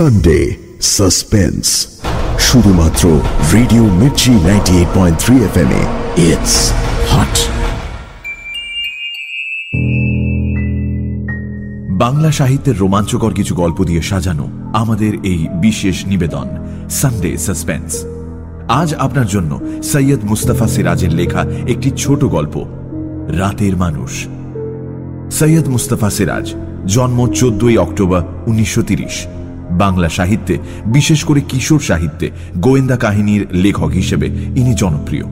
Sunday suspense শুধুমাত্র radio Mirchi ninety eight point three F M it's hot Bangla সাহিত্যের রোমাঞ্চকর কিছু গল্প দিয়ে সাজানো আমাদের এই বিশেষ নিবেদন সানডে সাসপেন্স আজ আপনার জন্য সৈয়দ মুস্তাফা সিরাজের লেখা একটি ছোট গল্প, রাতের মানুষ। সৈয়দ মুস্তাফা সিরাজ, জন্ম চোদ্দই অক্টোবর উনিশশো বাংলা সাহিত্যে, বিশেষ করে কিশোর সাহিত্যে, গোয়েন্দা কাহিনীর লেখক হিসেবে ইনি জনপ্রিয়।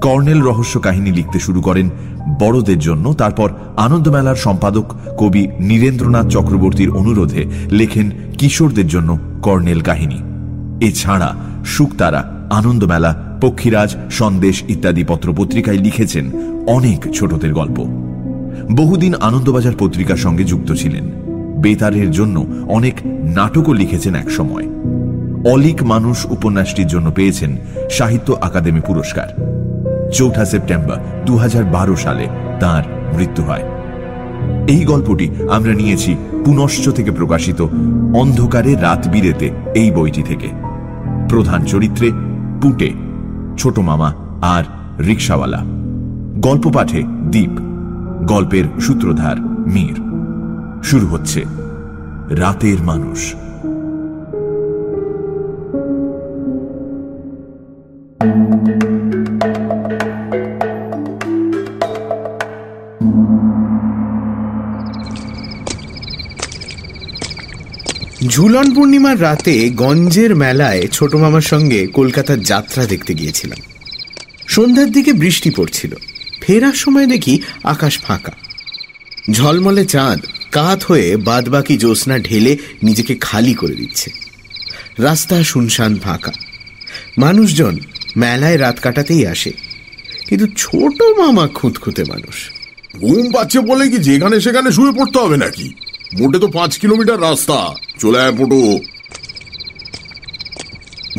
কর্নেল রহস্য কাহিনী লিখতে শুরু করেন বড়দের জন্য। তারপর আনন্দমেলার সম্পাদক কবি নীরেন্দ্রনাথ চক্রবর্তীর অনুরোধে লেখেন কিশোরদের জন্য কর্নেল কাহিনী। এছাড়া শুকতারা আনন্দমেলা, পক্ষীরাজ, সন্দেশ ইত্যাদি পত্রপত্রিকায় লিখেছেন অনেক ছোটদের গল্প। বহুদিন আনন্দবাজার পত্রিকার সঙ্গে যুক্ত ছিলেন। বেতারের জন্য অনেক নাটকও লিখেছেন এক সময় অলিক মানুষ উপন্যাসটির জন্য পেয়েছেন সাহিত্য অকাদেমি পুরস্কার। চৌঠা সেপ্টেম্বর দু হাজার বারো সালে তার মৃত্যু হয়। এই গল্পটি আমরা নিয়েছি পুনশ্চ থেকে প্রকাশিত অন্ধকারে রাত বিরেতে এই বইটি থেকে। প্রধান চরিত্রে পুটে, ছোট মামা আর রিক্সাওয়ালা গল্প পাঠে দ্বীপ গল্পের সূত্রধার মীর। শুরু হচ্ছে। রাতের মানুষ। ঝুলন পূর্ণিমার রাতে গঞ্জের মেলায় ছোট মামার সঙ্গে কলকাতার যাত্রা দেখতে গিয়েছিলাম। সন্ধ্যার দিকে বৃষ্টি পড়ছিল। ফেরার সময় দেখি আকাশ ফাঁকা। ঝলমলে চাঁদ কাত হয়ে বাদবাকি জ্যোৎস্না ঢেলে নিজেকে খালি করে দিচ্ছে। রাস্তা শুনশান ফাঁকা। মানুষজন মেলায় রাত কাটাতেই আসে। কিন্তু ছোট মামা খুঁতখুঁতে মানুষ। ঘুম পাচ্ছে বলে কি যেখানে সেখানে শুয়ে পড়তে হবে নাকি? মোটে তো পাঁচ কিলোমিটার রাস্তা। চলে আয় পটু।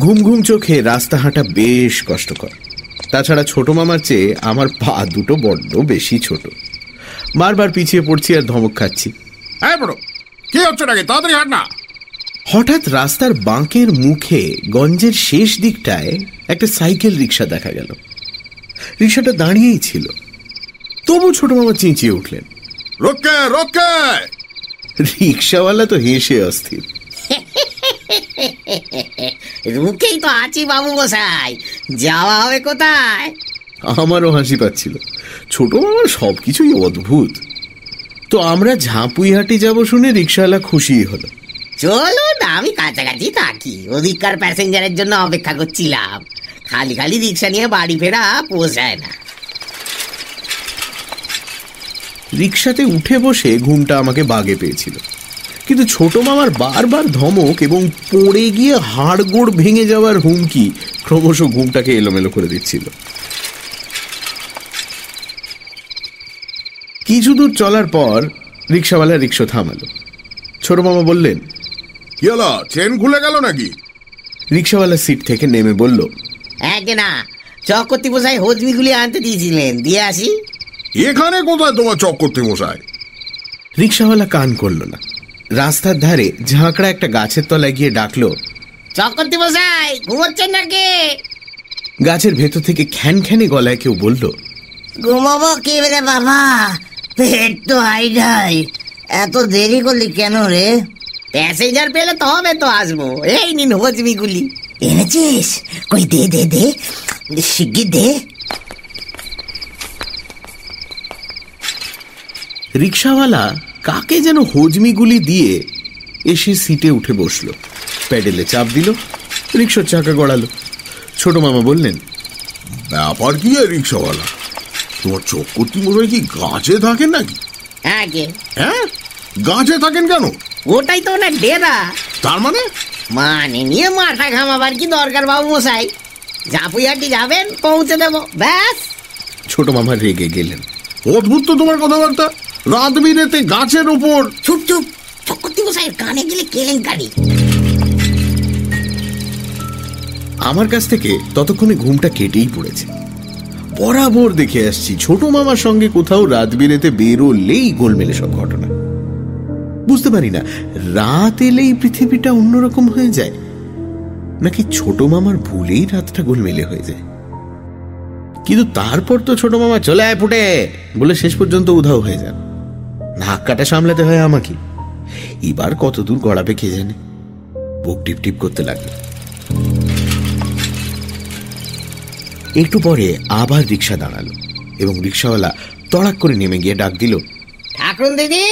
ঘুম ঘুম চোখে রাস্তা হাঁটা বেশ কষ্টকর। তাছাড়া ছোট মামার চেয়ে আমার পা দুটো বড্ড বেশি ছোট। বারবার পিছিয়ে পড়ছি আর ধমক খাচ্ছি। হ্যাঁ পটু কি হচ্ছে নাকি? তাড়াতাড়ি হাঁট না। হঠাৎ রাস্তার বাঁকের মুখে গঞ্জের শেষ দিকটায় একটা সাইকেল রিক্সা দেখা গেল। রিক্সাটা দাঁড়িয়েই ছিল। তবু ছোট মামা চেঁচিয়ে উঠলেন। রোকে রোকে রিক্সাওয়ালা তো হেসে অস্থির। রুকেই তো আছি বাবু মশাই। যাওয়া হবে কোথায়? আমারও হাসি পাচ্ছিল। ছোট মামার সবকিছুই অদ্ভুত। তো আমরা ঝাঁপুইহাটি যাব শুনে রিক্সাওয়ালা খুশি হলো। চলুন আমি কাছাকাছি থাকি। ওদিককার প্যাসেঞ্জারের জন্য অপেক্ষা করছিলাম। খালি খালি রিক্সা নিয়ে বাড়ি ফেরা পোষায় না। রিক্সাতে উঠে বসে ঘুমটা আমাকে বাগে পেয়েছিল। কিন্তু ছোট মামার বারবার ধমক এবং পড়ে গিয়ে হাড়গোড় ভেঙে যাওয়ার হুমকি ক্রমশ ঘুমটাকে এলোমেলো করে দিচ্ছিল। কিছু দূর চলার পর রিক্সাওয়ালা রিক্সা থামালো। ছোট মামা বললেন কি হলো চেন খুলে গেল নাকি? রিক্সাওয়ালা সিট থেকে নেমে বলল হ্যাঁ যে না চকর্তি মশাই হজমিগুলি আনতে দিয়েছিলেন দিয়ে আসি। এখানে কোথায় তোমার চক্করতি মশাই? রিক্সাওয়ালা কান করল না। রাস্তার ধারে ঝাঁকড়া একটা গাছের তলায় গিয়ে ডাকলো চকর্তি মশাই ঘুমোচ্ছেন নাকি? গাছের ভেতর থেকে খ্যান খ্যানে গলায় কেউ বলল ঘুমাবো কি রে বাবা? পেট তো হাইডাই এত দেরি করলি কেন রে? প্যাসেঞ্জার পেলে তবে তো আসব। এই নিন হজমিগুলি। এনেছিস? কই দে দে দে। শিগগির দে। রিক্সাওয়ালা কাকে যেন হজমিগুলি দিয়ে এসে সিটে উঠে বসল। প্যাডেলে চাপ দিল রিক্সার চাকা গড়ালো। ছোট মামা বললেন ব্যাপার কি রিক্সাওয়ালা? তোমার চক্করতি মশাই কি গাছে থাকেন নাকি? আগে। হ্যাঁ? গাছে থাকেন কেন? ওটাই তো ওনার ডেরা। তার মানে? মানে নিয়ে মাথা ঘামাবার কি দরকার বাবু মশাই? ঝাপুইহাটি যাবেন পৌঁছে দেবো ব্যাস। ছোট মামা রেগে গেলেন। অদ্ভুত তো তোমার কথাবার্তা। রাত বিরেতে গাছের উপর। চুপ চুপ। চক্রবর্তী মশাইয়ের কানে গেলে কেলেঙ্কারি। আমার কাছ থেকে ততক্ষণে ঘুমটা কেটেই পড়েছে। বরাবর দেখে আসছি। ছোট মামার সঙ্গে কোথাও রাত বিরেতে বেরোলেই গোলমেলে সব ঘটনা। বুঝতে পারি না, রাত এলেই পৃথিবীটা অন্যরকম হয়ে যায়। নাকি ছোট মামার ভুলেই রাতটা গোলমেলে হয়ে যায়? কিন্তু তারপর তো ছোট মামা, চলে আয় ফুটে বলে শেষ পর্যন্ত উধাও হয়ে যান। নাক কাটা সামলাতে হয় আমাকে। এবার কতদূর গড়াবে কে জানে? বুক টিপ টিপ করতে লাগল। একটু পরে আবার রিক্সা দাঁড়াল এবং রিক্সাওয়ালা তড়াক করে নেমে গিয়ে ডাক দিল ঠাকুরন দিদি!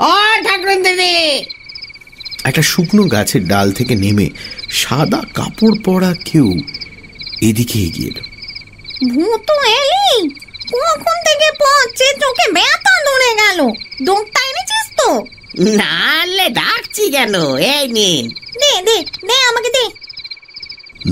ও ঠাকুরন দিদি! একটা শুকনো গাছের ডাল থেকে নেমে সাদা কাপড় পরা কেউ এদিকে এগিয়ে এলো। ভূত এলি? কখন থেকে পড়ছে? চোখে ব্যথা ধরে গেল। দোকটা এনেছিস তো? নালে ডাকছি কেন? এই নিন। দে দে দে আমাকে দে।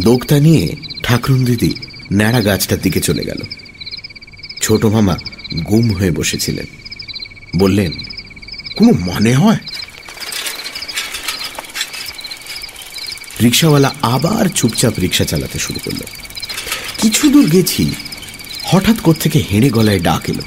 দোকতা নিয়ে ঠাকুরুন দিদি ন্যাড়া গাছটার দিকে চলে গেল। ছোট মামা গুম হয়ে বসেছিলেন। বললেন কোনো মানে হয়? রিক্সাওয়ালা আবার চুপচাপ রিক্সা চালাতে শুরু করল। কিছু দূর গেছি হঠাৎ থেকে হেঁড়ে গলায় ডাক এলো।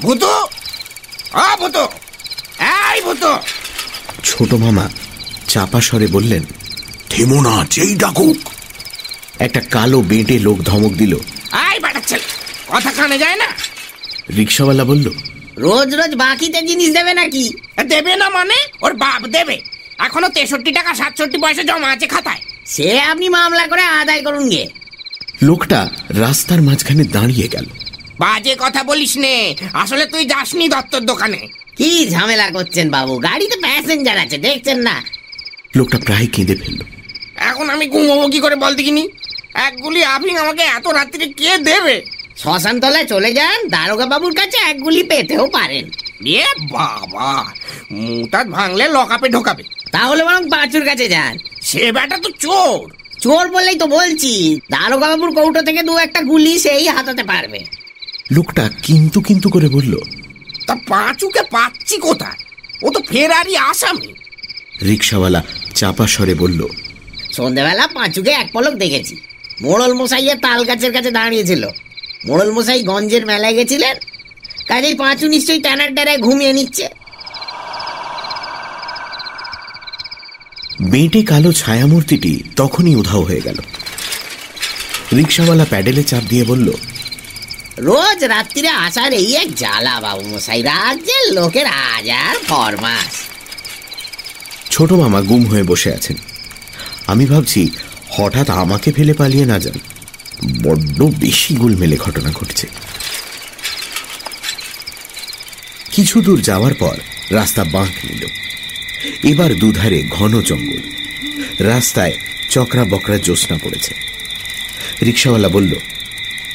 ভূত! আ ভূত! এই ভূত! ছোট মামা চাপা স্বরে বললেন থেমো না যেই ডাকুক। একটা কালো বেঁটে লোক ধমক দিল। আই বেটার ছেলে কথা কানে যায় না। রিক্সাওয়ালা বলল রোজ রোজ বাকিতে জিনিস দেবে নাকি? দেবে না মানে? ওর বাপ দেবে। এখনও তেষট্টি টাকা সাতষট্টি পয়সা জমা আছে খাতায়। সে আপনি মামলা করে আদায় করুন গে। লোকটা রাস্তার মাঝখানে দাঁড়িয়ে গেল। বাজে কথা বলিস নে। আসলে তুই যাসনি দত্তর দোকানে। কি ঝামেলা করছেন বাবু? গাড়িতে প্যাসেঞ্জার আছে দেখছেন না। লোকটা প্রায় কেঁদে ফেলল। এখন আমি ঘুমোবো কি করে বল দেখিনি? এক গুলি আফিং আমাকে এত রাত্রিরে কে দেবে? শ্মশান তলায় চলে যান দারোগা বাবুর কাছে এক গুলি পেতেও পারেন। এ বাবা মুটাত ভাঙলে লকাপে ঢোকাবে। তাহলে বরং পাঁচুর কাছে যান। সে বেটা তো চোর। চোর বললেই তো বলছি দারোগা বাবুর কৌটো থেকে দু একটা গুলি সেই হাতাতে পারবে। লোকটা কিন্তু কিন্তু করে বলল তা পাঁচুকে পাচ্ছি কোথায়? ও তো ফেরারি আসামি। রিক্সাওয়ালা চাপা স্বরে বলল সন্ধ্যেবেলা পাঁচুকে এক পলক দেখেছি। মোড়ল মশাইয়ের তাল গাছের কাছে দাঁড়িয়েছিল। মোড়ল মশাই গঞ্জের মেলায় গেছিলেন। কাজেই পাঁচু নিশ্চয়ই টানার টানায় ঘুমিয়ে নিচ্ছে। বেঁটে কালো ছায়ামূর্তিটি তখনই উধাও হয়ে গেল। রিক্সাওয়ালা প্যাডেলে চাপ দিয়ে বলল রোজ রাত্রিরে আসার এই এক জ্বালা বাবু মশাই রাজ্যের লোকের হাজার ফরমাস। ছোট মামা গুম হয়ে বসে আছেন। আমি ভাবছি হঠাৎ আমাকে ফেলে পালিয়ে না যান। বড্ড বেশি গোলমেলে ঘটনা ঘটছে। কিছু দূর যাওয়ার পর রাস্তা বাঁক নিল। এবার দুধারে ঘন জঙ্গল। রাস্তায় চকরা বকরা জ্যোৎস্না পড়েছে। রিক্সাওয়ালা বলল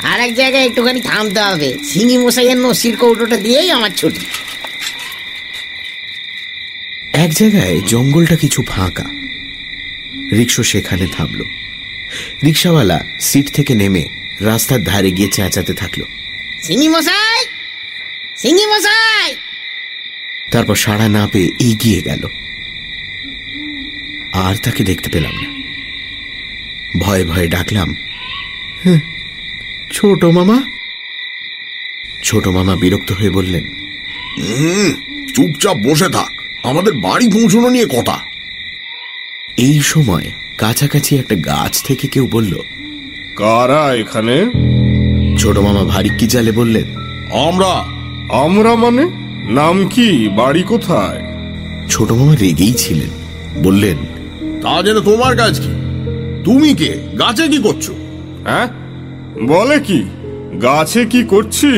আর এক জায়গায় একটুখানি থামতে হবে। সিঙ্গি মশাইয়ের নসির কৌটোটা দিয়েই আমার ছুটি। এক জায়গায় জঙ্গলটা কিছু ফাঁকা। রিক্সো সেখানে থামলো। রিক্সাওয়ালা সিট থেকে নেমে রাস্তার ধারে গিয়ে চেঁচাতে থাকল। সিঙ্গি মশাই! সিঙ্গি মশাই! তারপর সাড়া না পেয়ে এগিয়ে গেল। আর তাকে দেখতে পেলাম না। ভয়ে ভয়ে ডাকলাম "হ্যাঁ, ছোট মামা? ছোট মামা বিরক্ত হয়ে বললেন হুম চুপচাপ বসে থাক। আমাদের বাড়ি পৌঁছানো নিয়ে কথা। এই সময় কাছাকাছি একটা গাছ থেকে কেউ বলল কারা এখানে? ছোট মামা ভারী কি জালে বললেন আমরা। আমরা মানে? নাম কি? বাড়ি কোথায়? ছোট মামা রেগেই ছিলেন বললেন তা জেনে তোমার কাজ কি? তুমি কে? গাছে কি করছ? হ্যাঁ? বলে কি? গাছে কি করছি?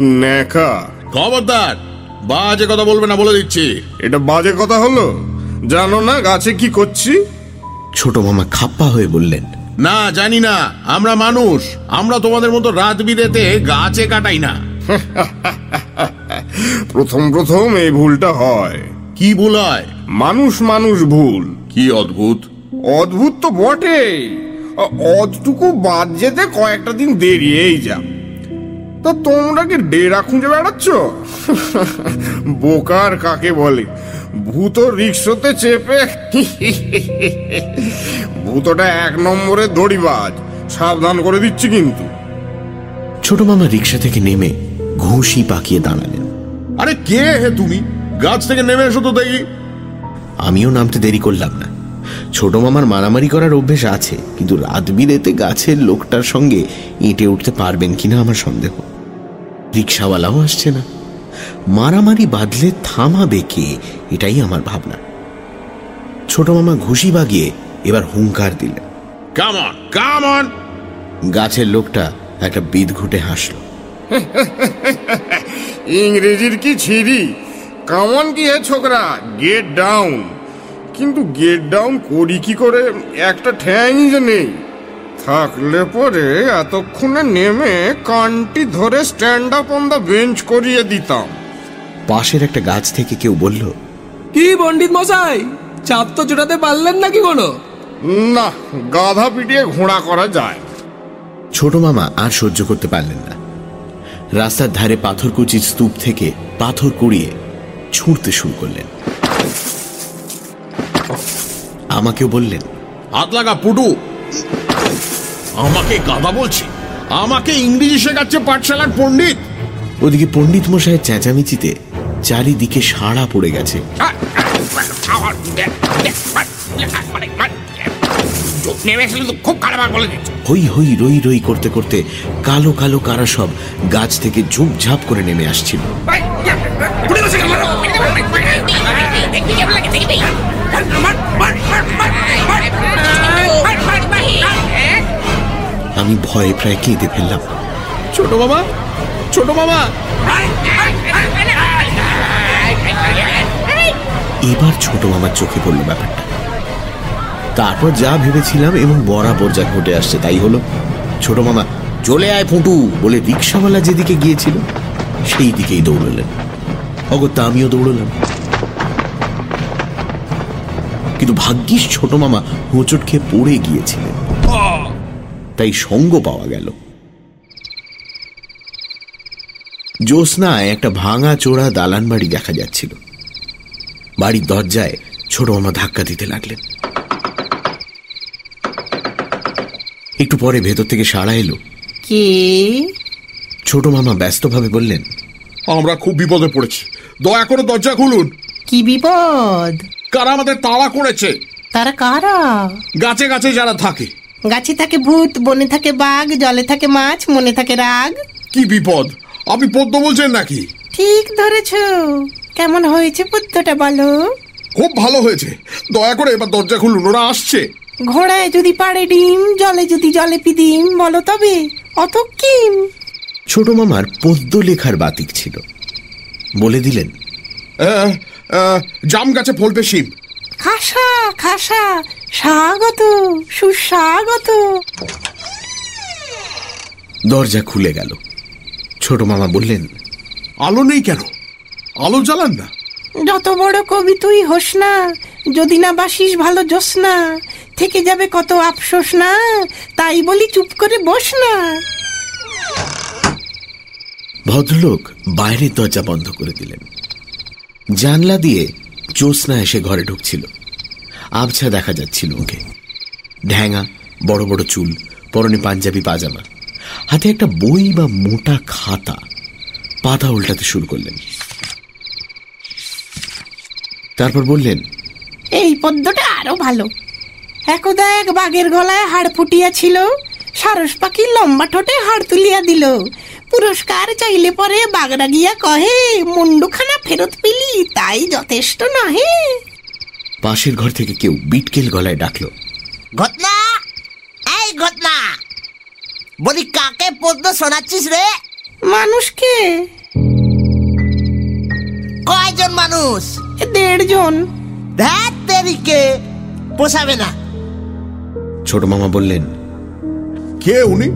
নেকা খবরদার বাজে কথা বলবে না বলে দিচ্ছি। এটা বাজে কথা হলো? জানো না গাছে কি করছি? ছোট মামা খাপ্পা হয়ে বললেন না জানি না আমরা মানুষ আমরা তোমাদের মতো রাত বিরেতে গাছে কাটাই না। প্রথম প্রথম এই ভুলটা হয়। কি ভুল হয়? মানুষ মানুষ ভুল। কি অদ্ভুত? অদ্ভুত তো বটে অতটুকু বাদ যেতে কয়েকটা দিন দেরিয়েই যা তা তোমরা কি ডেরা খুঁজে বেড়াচ্ছ? বোকার কাকে বলে? ভূত রিক্সোতে চেপে ভূতটা এক নম্বরে দড়িবাজ। সাবধান করে দিচ্ছি কিন্তু। ছোট মামা রিক্সা থেকে নেমে ঘুষি পাকিয়ে দাঁড়ালেন। আরে কে হে তুমি? গাছ থেকে নেমে এসো তো দেখি। আমিও নামতে দেরি করলাম না। ছোট মামার মারামারি করার অভ্যেস আছে কিন্তু রাত বিরেতে গাছের লোকটার সঙ্গে এঁটে উঠতে পারবেন কিনা আমার সন্দেহ। রিক্সাওয়ালাও আসছে না। মারামারি বাঁধলে থামাবে কে? এটাই আমার ভাবনা। ছোট মামা ঘুষি বাগিয়ে এবার হুঙ্কার দিলেন। কামন কামন গাছের লোকটা একটা বিদ ঘুটে হাসল। ইংরেজির কি ছিরি? কামন কি হে ছোকরা গেট ডাউন কিন্তু গেট ডাউন করি কি করে? একটা ঠ্যাংই যে নেই। থাকলে পরে এতক্ষণে নেমে কানটি ধরে stand up on the bench করিয়ে দিতাম। পাশের একটা গাছ থেকে কেউ বলল কি পণ্ডিত মশাই চাপ তো জোটাতে পারলেন নাকি কোনো? না গাধা পিটিয়ে ঘোড়া করা যায়। ছোট মামা আর সহ্য করতে পারলেন না। রাস্তার ধারে পাথরকুচির স্তূপ থেকে পাথর কুড়িয়ে ছুঁড়তে শুরু করলেন। আমাকেও বললেন হাত লাগা পুটু। আমাকে গাধা বলছে আমাকে ইংরেজি শেখাচ্ছে পাঠশালার পণ্ডিত ওদিকে পণ্ডিত মশাইয়ের চেঁচামেচিতে চারিদিকে সাড়া পড়ে গেছে নেমে তো খুব খারাপ বলে দিচ্ছে হই হই রই রই করতে করতে কালো কালো কারা সব গাছ থেকে ঝুপঝাপ করে নেমে আসছিল আমি ভয়ে প্রায় কেঁদে ফেললাম। ছোট মামা ছোট মামা। এবার ছোট মামার চোখে পড়ল ব্যাপারটা। তারপর যা ভেবেছিলাম এবং বরাবর যা ঘটে আসছে তাই হলো ছোট মামা চলে আয় ফুটু বলে রিক্সাওয়ালা যেদিকে গিয়েছিল সেই দিকেই দৌড়লেন। অগত্যা আমিও দৌড়লাম। কিন্তু ভাগ্যিস ছোট মামা হোঁচট খেয়ে পড়ে গিয়েছিলেন। তাই সঙ্গ পাওয়া গেল। জ্যোৎস্নায় একটা ভাঙা চোরা দালান বাড়ি দেখা যাচ্ছিল। বাড়ির দরজায় ছোট মামা ধাক্কা দিতে লাগলেন। একটু পরে ভেতর থেকে সাড়া এলো। কে? ছোট মামা ব্যস্তভাবে বললেন আমরা খুব বিপদে পড়েছি। দয়া করে দরজা খুলুন। কি বিপদ? কারা আমাদের তাড়া করেছে? তারা কারা? গাছে গাছে যারা থাকে। গাছে থাকে ভূত বনে থাকে বাঘ জলে থাকে মাছ মনে থাকে রাগ। কি বিপদ? আপনি পদ্ম বলছেন নাকি? ঠিক ধরেছ। কেমন হয়েছে পুত্রটা বলো? খুব ভালো হয়েছে। দয়া করে এবার দরজা খুলুন ওরা আসছে। ঘোড়ায় যদি পাড়ে ডিম জলে যদি জলে পি পিদিম বলো তবে অত কিম? ছোট মামার পদ্য লেখার বাতিক ছিল। বলে দিলেন আহ, আহ, জাম গাছে ফলবে শিব খাসা খাসা স্বাগত সুস্বাগত। দরজা খুলে গেল। ছোট মামা বললেন আলো নেই কেন? আলো জ্বালান না। যত বড় কবি তুই হোস না যদি না বাসিস ভালো জোস না থেকে যাবে কত আফসোস না তাই বলি চুপ করে বস না। ভদ্রলোক বাইরের দরজা বন্ধ করে দিলেন। জানলা দিয়ে জ্যোৎস্না এসে ঘরে ঢুকছিল। আবছা দেখা যাচ্ছিল ওকে। ঢ্যাঙা, বড় বড় চুল, পরনে পাঞ্জাবি, পাজামা। হাতে একটা বই বা মোটা খাতা। পাতা উল্টাতে শুরু করলেন। তারপর বললেন, এই পদ্মটা আরও ভালো। একদা এক বাঘের গলায় হাড় ফুটিয়া ছিল সারস পাখি লম্বা ঠোঁটে হাড় তুলিয়া দিল। পুরস্কার চাইলে পরে বাগড়া গিয়া কহে, মুন্ডুখানা ফেরত পেলি, তাই যথেষ্ট নহে পাশের ঘর থেকে কেউ বিটকেল গলায় ডাকলো ঘটনা? এই ঘটনা। বলি কাকে পদ্ম শোনাচ্ছিস রে? মানুষকে? কয়জন মানুষ? দেড় জন ধ্যাত পোষাবে না। ছোট মামা বললেন কে উনি?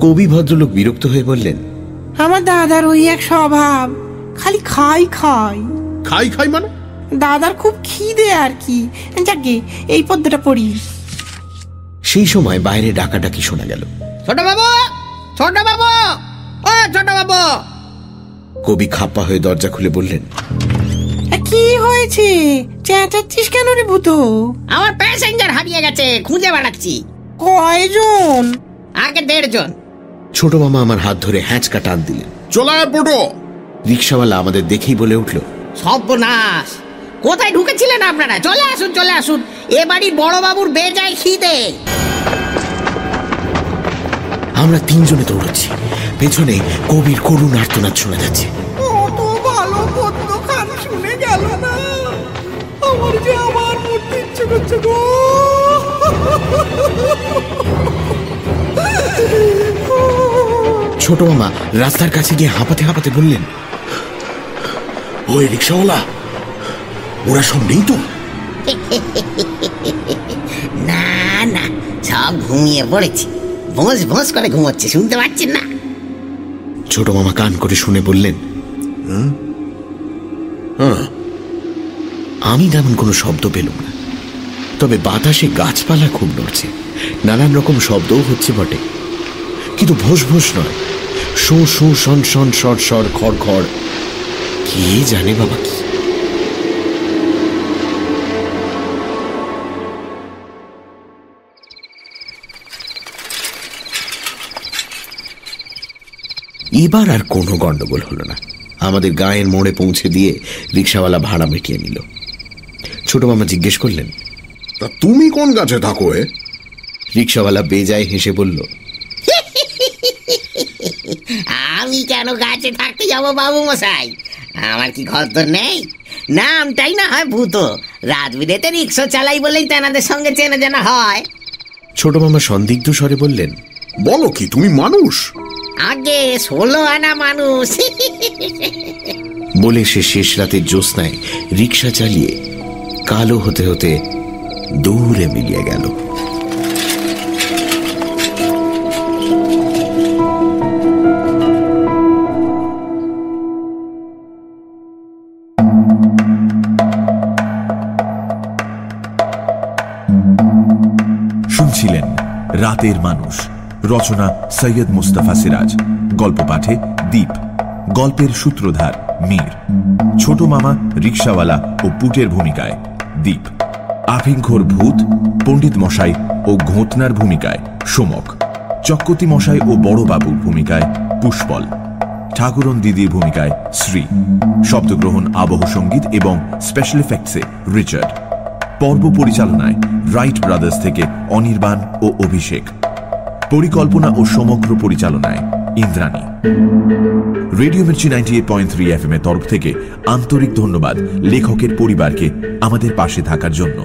কবি ভদ্রলোক বিরক্ত হয়ে বললেন আমার দাদার ওই এক স্বভাব খালি খাই খাই। খাই খাই মানে? দাদার খুব খিদে আর কি। যাকে এই পদ্মটা পড়ি। সেই সময় বাইরে ডাকাডাকি শোনা গেল। ছোট বাবু! ছোট বাবু! ও ছোট বাবু! কবি খাপ্পা হয়ে দরজা খুলে বললেন কি হয়েছে? চেঁচাচ্ছিস কেন রে ভূত? আমার প্যাসেঞ্জার হারিয়ে গেছে খুঁজে বেড়াচ্ছি। কয়জন? আগে দেড়জন। ছোট মামা আমার হাত ধরে হ্যাঁচকা টান দিলেন। চলে পুটো রিক্সাওয়ালা আমাদের দেখেই বলে উঠল সর্বনাশ! কোথায় ঢুকেছিলেন আপনারা? চলে আসুন চলে আসুন। এ বাড়ির বড় বাবুর বেজায় খিদে। আমরা তিনজনে দৌড়চ্ছি। পেছনে কবির করুণ আর্তনাদ শোনা যাচ্ছে। ছোট মামা রাস্তার কাছে গিয়ে হাঁপাতে হাঁপাতে বললেন ওই রিক্সাওয়ালা ওরা সব নেই তো? না না সব ঘুমিয়ে পড়েছে। ভোঁস ভোঁস করে ঘুমোচ্ছে শুনতে পাচ্ছেন না? ছোট মামা কান করে শুনে বললেন আমি তেমন কোনো শব্দ পেলুম না। তবে বাতাসে গাছপালা খুব নড়ছে। নানান রকম শব্দও হচ্ছে বটে। কিন্তু ভোস ভোস নয়। শো শো শন শন সর সর খড় খড়। কে জানে বাবা কি? এবার আর কোনো গন্ডগোল হলো না। আমাদের গায়ের মোড়ে পৌঁছে দিয়ে রিক্সাওয়ালা ভাড়া মিটিয়ে নিল। ছোট মামা জিজ্ঞেস করলেন তা তুমি কোন গাছে থাকো এ? রিক্সাওয়ালা বেজায় হেসে বলল আমি কেন গাছে থাকতে যাব বাবু মশাই আমার কি ঘর তো নেই। নামটাই না হয় ভূত। রাত বিরেতে রিক্সা চালাই বলেই তেনাদের সঙ্গে চেনা জানা হয়। ছোট মামা সন্দিগ্ধ স্বরে বললেন বলো কি তুমি মানুষ? আগে ষোলো আনা মানুষ। বলে সে শেষ রাতের জ্যোৎস্নায় রিক্সা চালিয়ে কালো হতে হতে দূরে মিলিয়ে গেল। শুনছিলেন রাতের মানুষ। রচনা সৈয়দ মুস্তাফা সিরাজ। গল্প পাঠে দ্বীপ গল্পের সূত্রধার মীর। ছোট মামা রিক্সাওয়ালা ও পুটের ভূমিকায় দ্বীপ আফিংখোর ভূত, পণ্ডিত মশাই ও ঘোতনার ভূমিকায় সোমক। চক্কতি মশাই ও বড় বাবুর ভূমিকায় পুষ্পল। ঠাকুরন দিদির ভূমিকায় শ্রী। শব্দগ্রহণ, আবহ সংগীত এবং স্পেশাল এফেক্টসে রিচার্ড। পর্ব পরিচালনায় রাইট ব্রাদার্স থেকে অনির্বাণ ও অভিষেক। পরিকল্পনা ও সমগ্র পরিচালনায় Indrani. Radio Mirchi ninety eight point three F M এর তরফ থেকে আন্তরিক ধন্যবাদ লেখকের পরিবারকে আমাদের পাশে থাকার জন্য।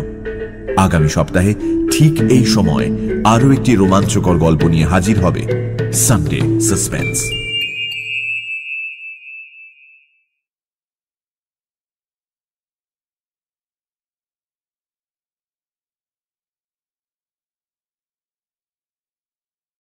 আগামী সপ্তাহে ঠিক এই সময় আরও একটি রোমাঞ্চকর গল্প নিয়ে হাজির হবে সানডে সাসপেন্স।